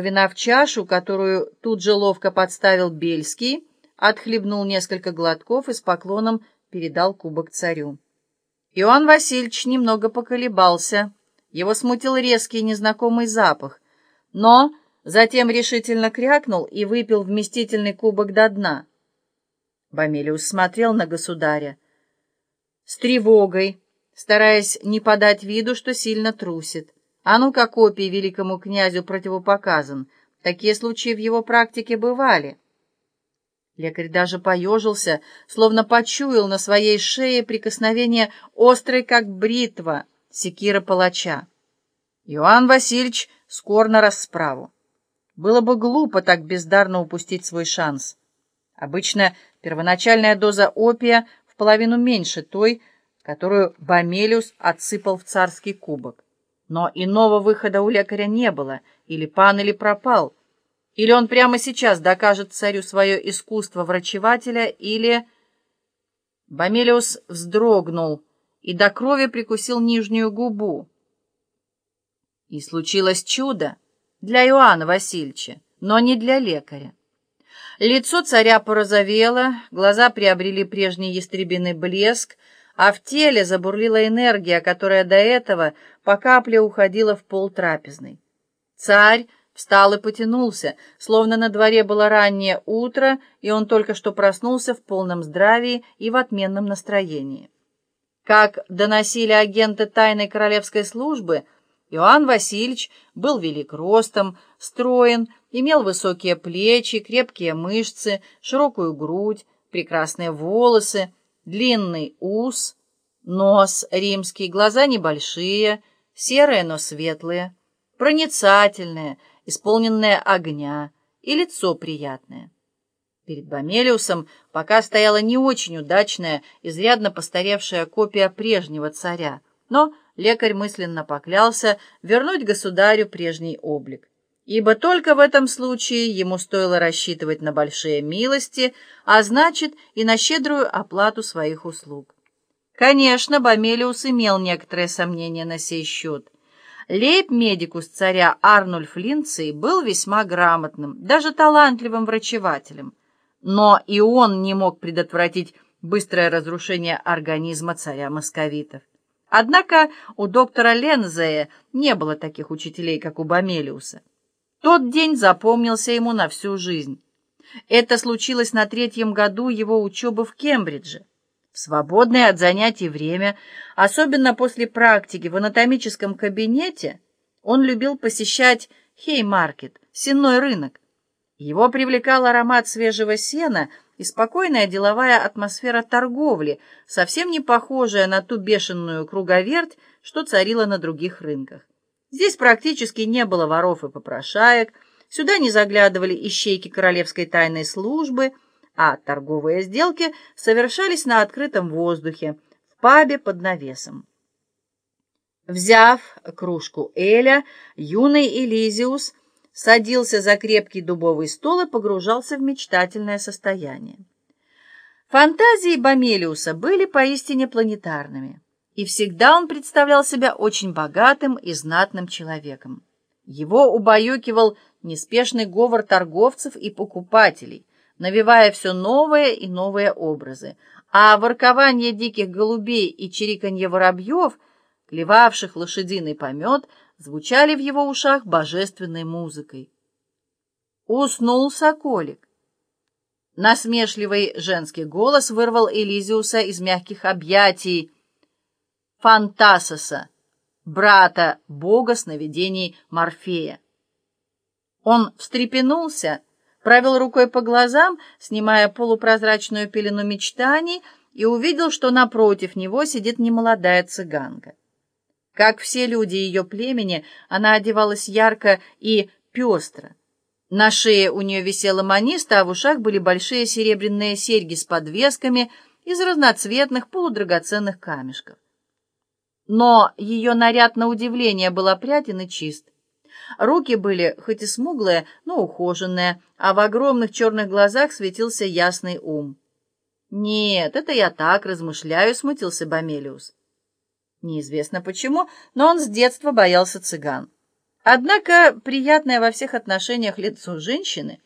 вина в чашу, которую тут же ловко подставил Бельский, отхлебнул несколько глотков и с поклоном передал кубок царю. Иоанн Васильевич немного поколебался. Его смутил резкий незнакомый запах, но затем решительно крякнул и выпил вместительный кубок до дна. Бомелиус смотрел на государя с тревогой, стараясь не подать виду, что сильно трусит. А ну-ка копий великому князю противопоказан. Такие случаи в его практике бывали. Лекарь даже поежился, словно почуял на своей шее прикосновение острой, как бритва, секира палача. Иоанн Васильевич скор на расправу. Было бы глупо так бездарно упустить свой шанс. Обычно первоначальная доза опия в половину меньше той, которую Бомелиус отсыпал в царский кубок. Но иного выхода у лекаря не было, или пан, или пропал. Или он прямо сейчас докажет царю свое искусство врачевателя, или... Бомелиус вздрогнул и до крови прикусил нижнюю губу. И случилось чудо для Иоанна Васильевича, но не для лекаря. Лицо царя порозовело, глаза приобрели прежний ястребиный блеск, а в теле забурлила энергия, которая до этого по капле уходила в пол трапезной. Царь встал и потянулся, словно на дворе было раннее утро, и он только что проснулся в полном здравии и в отменном настроении. Как доносили агенты тайной королевской службы, Иоанн Васильевич был велик ростом, строен, имел высокие плечи, крепкие мышцы, широкую грудь, прекрасные волосы, длинный ус, нос римский, глаза небольшие, серые, но светлые, проницательные, исполненные огня, и лицо приятное. Перед Бомелиусом пока стояла не очень удачная, изрядно постаревшая копия прежнего царя, но лекарь мысленно поклялся вернуть государю прежний облик ибо только в этом случае ему стоило рассчитывать на большие милости, а значит и на щедрую оплату своих услуг. Конечно, Бомелиус имел некоторые сомнения на сей счет. Лейб-медикус царя Арнульф Линций был весьма грамотным, даже талантливым врачевателем, но и он не мог предотвратить быстрое разрушение организма царя московитов. Однако у доктора Лензея не было таких учителей, как у Бомелиуса. Тот день запомнился ему на всю жизнь. Это случилось на третьем году его учебы в Кембридже. В свободное от занятий время, особенно после практики в анатомическом кабинете, он любил посещать Хеймаркет, сенной рынок. Его привлекал аромат свежего сена и спокойная деловая атмосфера торговли, совсем не похожая на ту бешеную круговерть, что царила на других рынках. Здесь практически не было воров и попрошаек, сюда не заглядывали ищейки королевской тайной службы, а торговые сделки совершались на открытом воздухе, в пабе под навесом. Взяв кружку Эля, юный Элизиус садился за крепкий дубовый стол и погружался в мечтательное состояние. Фантазии Бомелиуса были поистине планетарными и всегда он представлял себя очень богатым и знатным человеком. Его убаюкивал неспешный говор торговцев и покупателей, навевая все новые и новые образы, а воркование диких голубей и чириканье воробьев, клевавших лошадиный помет, звучали в его ушах божественной музыкой. Уснул соколик. Насмешливый женский голос вырвал Элизиуса из мягких объятий, Фантасоса, брата бога сновидений Морфея. Он встрепенулся, провел рукой по глазам, снимая полупрозрачную пелену мечтаний, и увидел, что напротив него сидит немолодая цыганка. Как все люди ее племени, она одевалась ярко и пестро. На шее у нее висела маниста, а в ушах были большие серебряные серьги с подвесками из разноцветных полудрагоценных камешков но ее наряд на удивление был опрятен и чист. Руки были хоть и смуглые, но ухоженные, а в огромных черных глазах светился ясный ум. «Нет, это я так размышляю», — смутился Бомелиус. Неизвестно почему, но он с детства боялся цыган. Однако приятное во всех отношениях лицо женщины